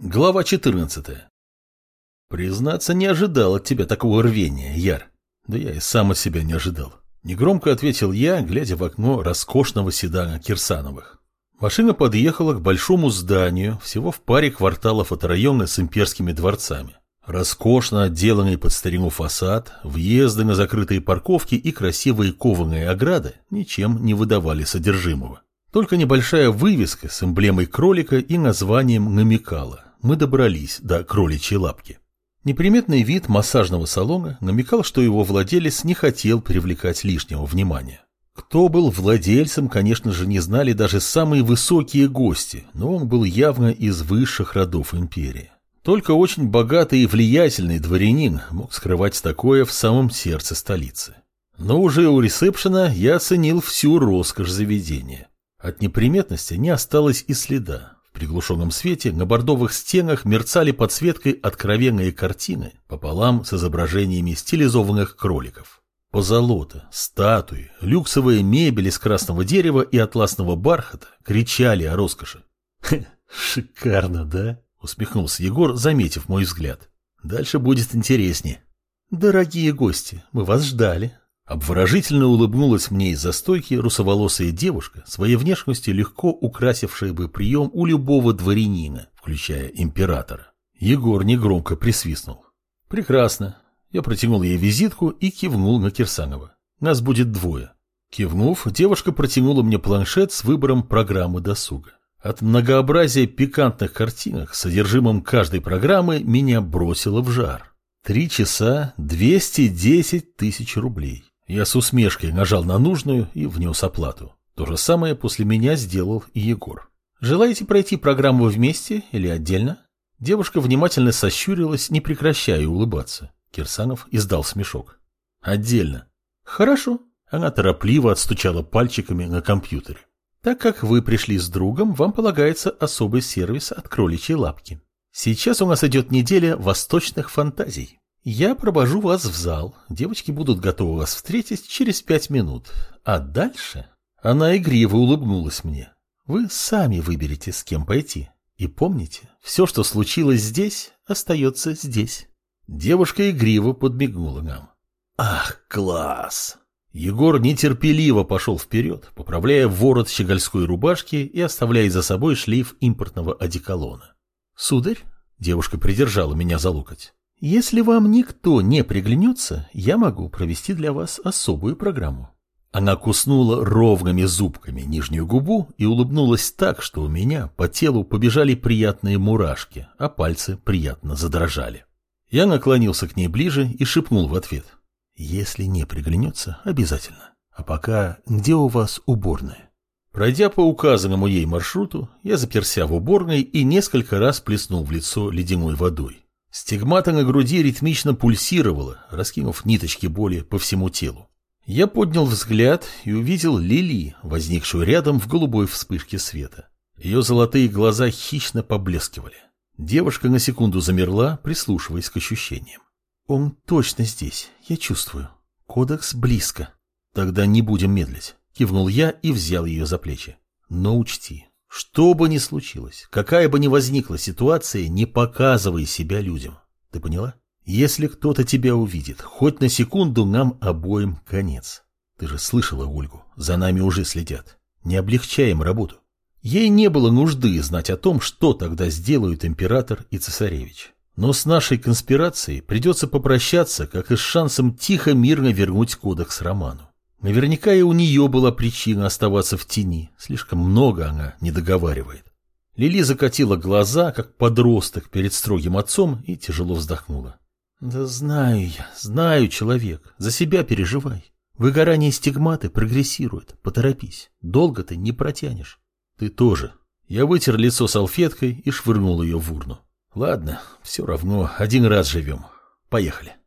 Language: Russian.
Глава 14. Признаться, не ожидал от тебя такого рвения, Яр. Да я и сам от себя не ожидал. Негромко ответил я, глядя в окно роскошного седана Кирсановых. Машина подъехала к большому зданию, всего в паре кварталов от района с имперскими дворцами. Роскошно отделанный под старину фасад, въезды на закрытые парковки и красивые кованые ограды ничем не выдавали содержимого. Только небольшая вывеска с эмблемой кролика и названием намекала мы добрались до кроличьей лапки. Неприметный вид массажного салона намекал, что его владелец не хотел привлекать лишнего внимания. Кто был владельцем, конечно же, не знали даже самые высокие гости, но он был явно из высших родов империи. Только очень богатый и влиятельный дворянин мог скрывать такое в самом сердце столицы. Но уже у ресепшена я оценил всю роскошь заведения. От неприметности не осталось и следа приглушенном свете на бордовых стенах мерцали подсветкой откровенные картины пополам с изображениями стилизованных кроликов. Позолота, статуи, люксовая мебель из красного дерева и атласного бархата кричали о роскоши. «Шикарно, да?» — усмехнулся Егор, заметив мой взгляд. «Дальше будет интереснее». «Дорогие гости, мы вас ждали», Обворожительно улыбнулась мне из-за стойки русоволосая девушка, своей внешностью легко украсившая бы прием у любого дворянина, включая императора. Егор негромко присвистнул. «Прекрасно». Я протянул ей визитку и кивнул на Кирсанова. «Нас будет двое». Кивнув, девушка протянула мне планшет с выбором программы досуга. От многообразия пикантных картинок, содержимым каждой программы, меня бросило в жар. Три часа, 210 тысяч рублей. Я с усмешкой нажал на нужную и внес оплату. То же самое после меня сделал и Егор. «Желаете пройти программу вместе или отдельно?» Девушка внимательно сощурилась, не прекращая улыбаться. Кирсанов издал смешок. «Отдельно». «Хорошо». Она торопливо отстучала пальчиками на компьютере. «Так как вы пришли с другом, вам полагается особый сервис от кроличьей лапки. Сейчас у нас идет неделя восточных фантазий. Я провожу вас в зал. Девочки будут готовы вас встретить через пять минут. А дальше... Она игриво улыбнулась мне. Вы сами выберете, с кем пойти. И помните, все, что случилось здесь, остается здесь. Девушка игриво подмигнула нам. Ах, класс! Егор нетерпеливо пошел вперед, поправляя ворот щегольской рубашки и оставляя за собой шлейф импортного одеколона. «Сударь?» — девушка придержала меня за локоть. Если вам никто не приглянется, я могу провести для вас особую программу. Она куснула ровными зубками нижнюю губу и улыбнулась так, что у меня по телу побежали приятные мурашки, а пальцы приятно задрожали. Я наклонился к ней ближе и шепнул в ответ. Если не приглянется, обязательно. А пока где у вас уборная? Пройдя по указанному ей маршруту, я заперся в уборной и несколько раз плеснул в лицо ледяной водой. Стигмата на груди ритмично пульсировала, раскинув ниточки боли по всему телу. Я поднял взгляд и увидел Лили, возникшую рядом в голубой вспышке света. Ее золотые глаза хищно поблескивали. Девушка на секунду замерла, прислушиваясь к ощущениям. «Он точно здесь, я чувствую. Кодекс близко. Тогда не будем медлить», — кивнул я и взял ее за плечи. «Но учти, что бы ни случилось, какая бы ни возникла ситуация, не показывай себя людям. Ты поняла? Если кто-то тебя увидит, хоть на секунду нам обоим конец. Ты же слышала Ольгу, за нами уже следят. Не облегчаем работу. Ей не было нужды знать о том, что тогда сделают император и цесаревич. Но с нашей конспирацией придется попрощаться, как и с шансом тихо мирно вернуть кодекс Роману. Наверняка и у нее была причина оставаться в тени. Слишком много она не договаривает. Лили закатила глаза, как подросток перед строгим отцом, и тяжело вздохнула. «Да знаю я, знаю, человек. За себя переживай. Выгорание стигматы прогрессирует. Поторопись. Долго ты не протянешь. Ты тоже». Я вытер лицо салфеткой и швырнул ее в урну. «Ладно, все равно, один раз живем. Поехали».